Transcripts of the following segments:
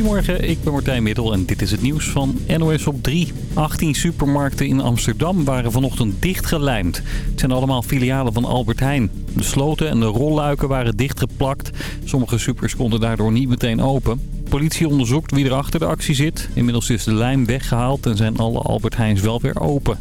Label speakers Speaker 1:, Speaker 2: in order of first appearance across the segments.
Speaker 1: Goedemorgen, ik ben Martijn Middel en dit is het nieuws van NOS op 3. 18 supermarkten in Amsterdam waren vanochtend dichtgelijmd. Het zijn allemaal filialen van Albert Heijn. De sloten en de rolluiken waren dichtgeplakt. Sommige supers konden daardoor niet meteen open politie onderzoekt wie er achter de actie zit. Inmiddels is de lijm weggehaald en zijn alle Albert Heijns wel weer open.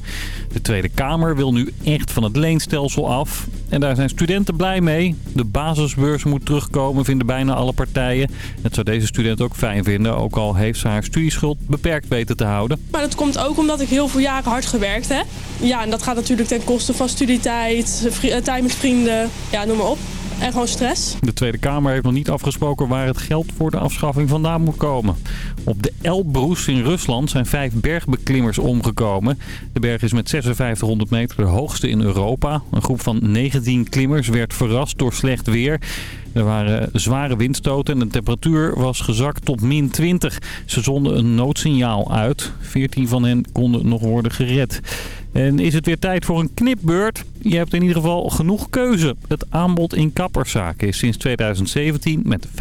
Speaker 1: De Tweede Kamer wil nu echt van het leenstelsel af. En daar zijn studenten blij mee. De basisbeurs moet terugkomen, vinden bijna alle partijen. Het zou deze student ook fijn vinden, ook al heeft ze haar studieschuld beperkt weten te houden.
Speaker 2: Maar dat komt ook omdat ik heel veel jaren hard gewerkt heb. Ja, en dat gaat natuurlijk ten koste van studietijd, eh, tijd met vrienden, ja, noem maar op. En gewoon stress.
Speaker 1: De Tweede Kamer heeft nog niet afgesproken waar het geld voor de afschaffing vandaan moet komen. Op de Elbrus in Rusland zijn vijf bergbeklimmers omgekomen. De berg is met 5600 meter de hoogste in Europa. Een groep van 19 klimmers werd verrast door slecht weer. Er waren zware windstoten en de temperatuur was gezakt tot min 20. Ze zonden een noodsignaal uit. 14 van hen konden nog worden gered. En is het weer tijd voor een knipbeurt? Je hebt in ieder geval genoeg keuze. Het aanbod in kapperszaken is sinds 2017 met 15%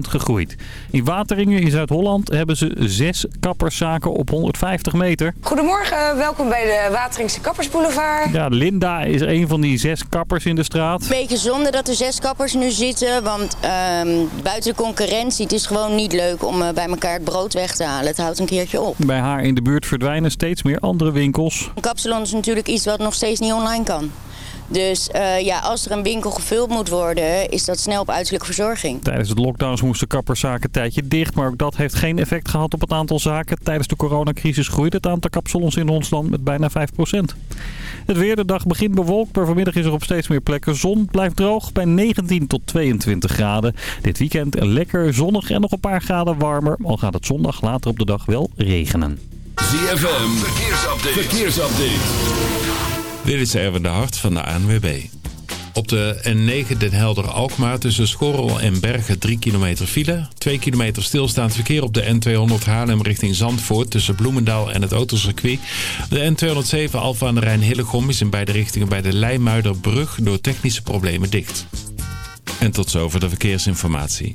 Speaker 1: gegroeid. In Wateringen in Zuid-Holland hebben ze zes kapperszaken op 150 meter.
Speaker 3: Goedemorgen, welkom bij de Wateringse Kappersboulevard.
Speaker 1: Ja, Linda is een van die zes kappers in de straat.
Speaker 4: Beetje zonde dat er zes kappers nu zitten, want ehm, buiten de concurrentie, het is gewoon niet leuk om uh, bij elkaar het brood weg te halen. Het houdt een keertje op.
Speaker 1: Bij haar in de buurt verdwijnen steeds meer andere winkels.
Speaker 4: Een kapsalon is natuurlijk iets wat nog steeds niet online kan. Dus uh, ja, als er een winkel gevuld moet worden, is dat snel op uiterlijke verzorging.
Speaker 1: Tijdens de lockdowns moesten kapperszaken een tijdje dicht, maar ook dat heeft geen effect gehad op het aantal zaken. Tijdens de coronacrisis groeide het aantal kapsalons in ons land met bijna 5%. Het weer, de dag begint bewolkt, maar vanmiddag is er op steeds meer plekken zon. Blijft droog bij 19 tot 22 graden. Dit weekend lekker zonnig en nog een paar graden warmer, al gaat het zondag later op de dag wel regenen.
Speaker 5: ZFM, verkeersupdate. verkeersupdate.
Speaker 6: Dit is Erwin de Hart van de ANWB. Op de N9 Den Helder-Alkmaar tussen Schorrel en Bergen 3 kilometer file. 2 kilometer stilstaand verkeer op de N200 Haarlem richting Zandvoort tussen Bloemendaal en het autocircuit. De N207 Alfa aan de Rijn-Hillegom is in beide richtingen bij de Leimuiderbrug door technische problemen dicht. En tot zover de verkeersinformatie.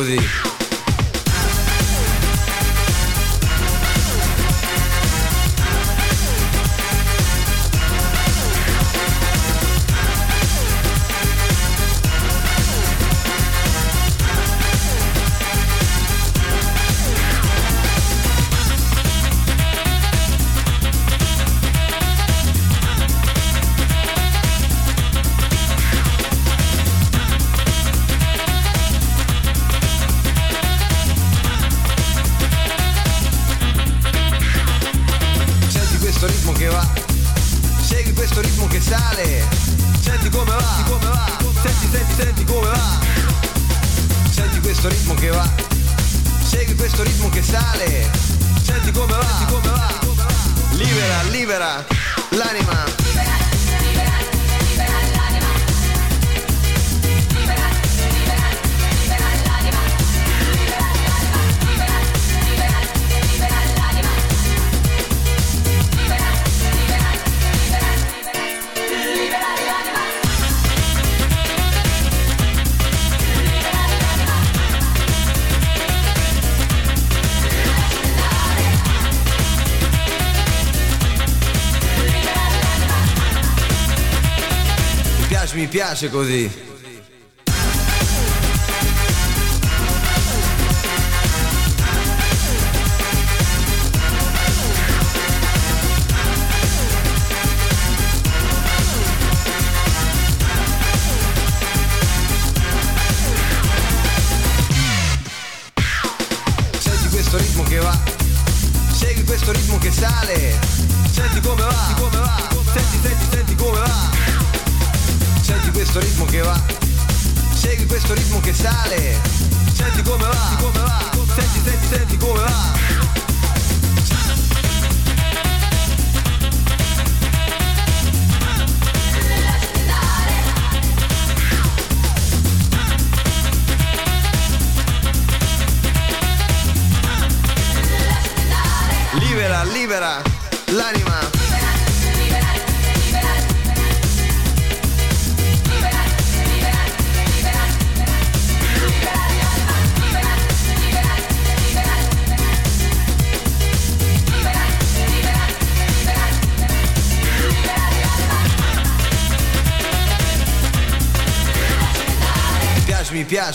Speaker 7: Così. piace così.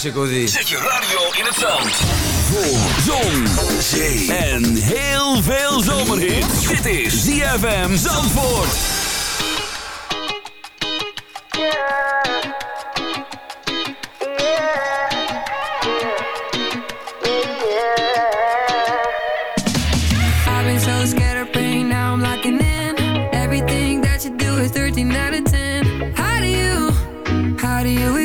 Speaker 7: piace.
Speaker 5: Zet je radio in het zand. Voor zon, zee en heel veel zomerhit. Dit is ZFM Zandvoort. Yeah. Yeah.
Speaker 8: I've been so scared of pain, now I'm locking in. Everything that you do is 13 out of 10. How do you, how do you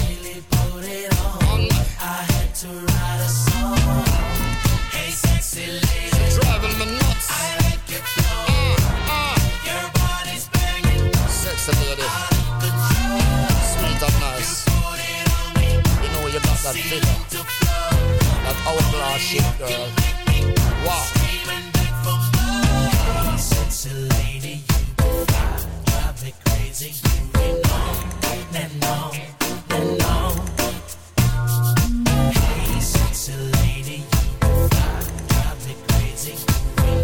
Speaker 9: consider that outlaw shit, girl. Wow.
Speaker 10: Sexy lady, you drive me crazy. You. Hey, sexy lady, you drive me crazy. You.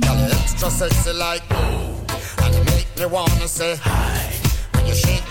Speaker 9: Girl, extra sexy like and make me wanna say hi.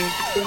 Speaker 11: Música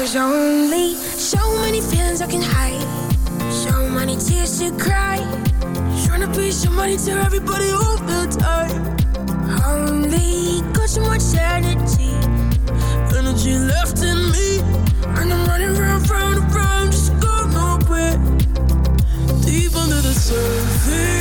Speaker 11: There's
Speaker 12: only so many feelings I can hide. I should cry. Trying to piece your money to everybody all the time Only got so much energy. Energy left in me. And I'm running round, round, round Just go nowhere Deep under the surface.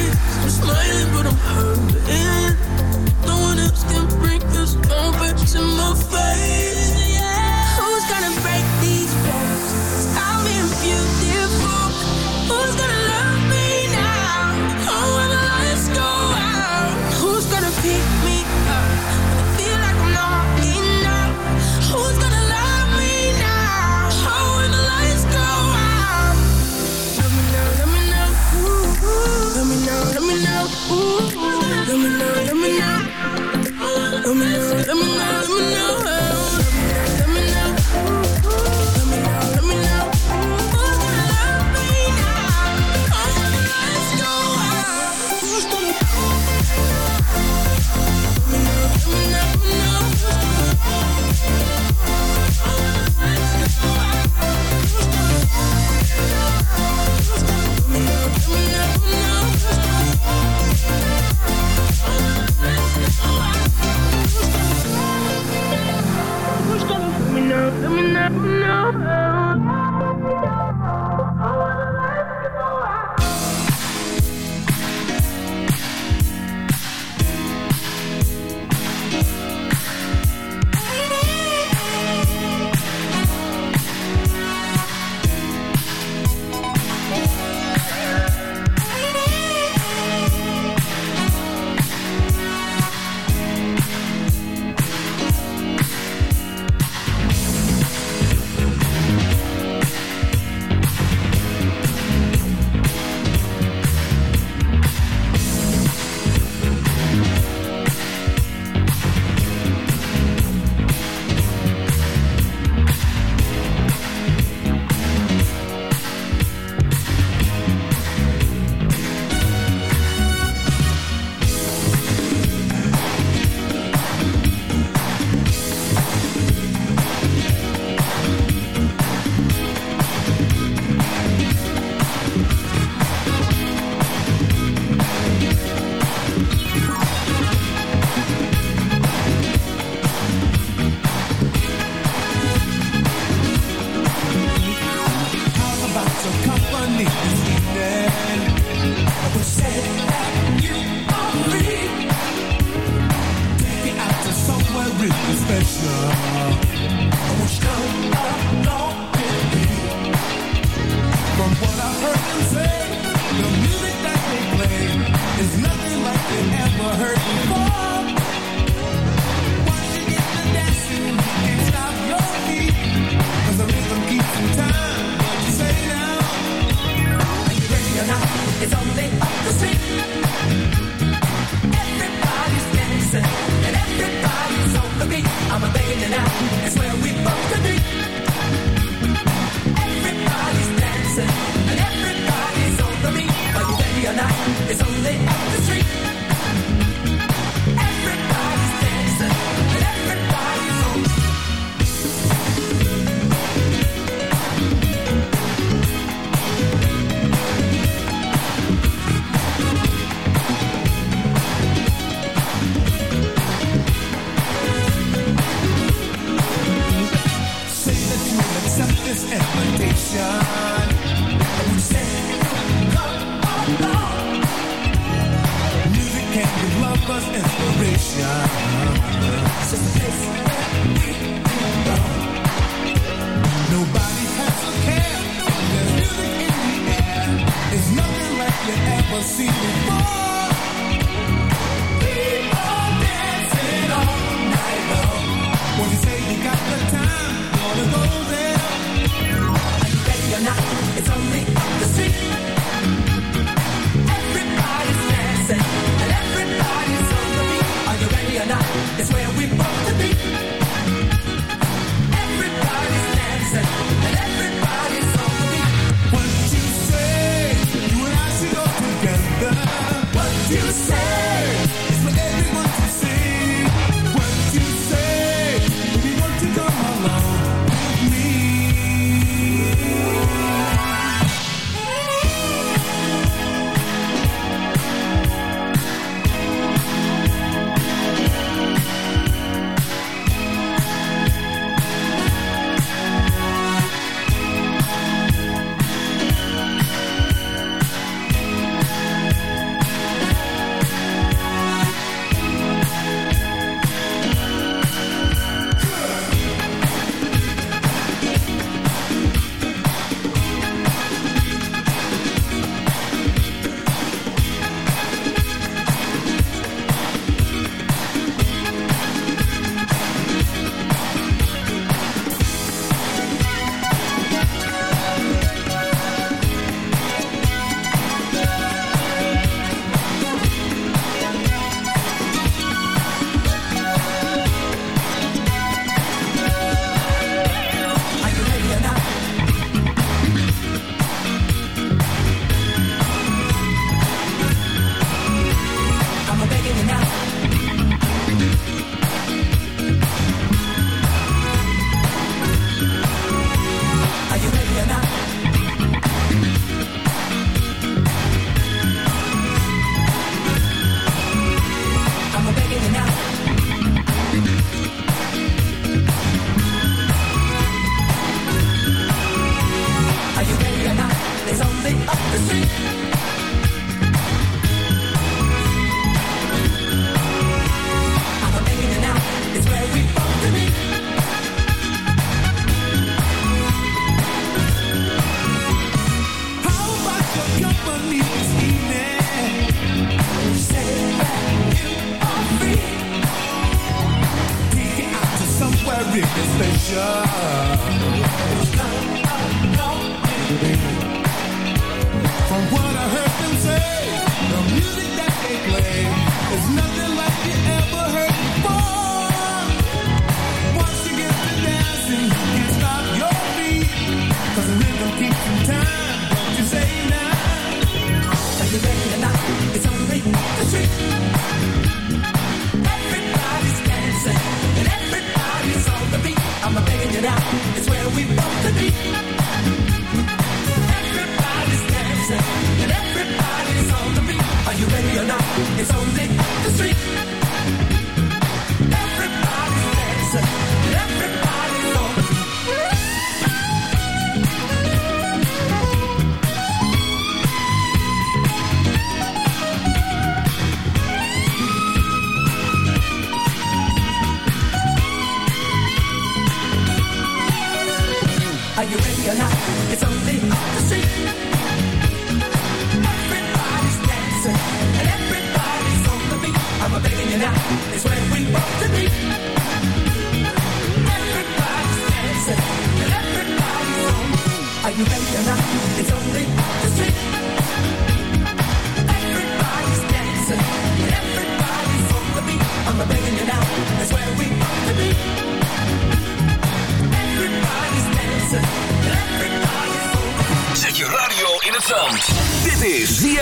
Speaker 13: What I heard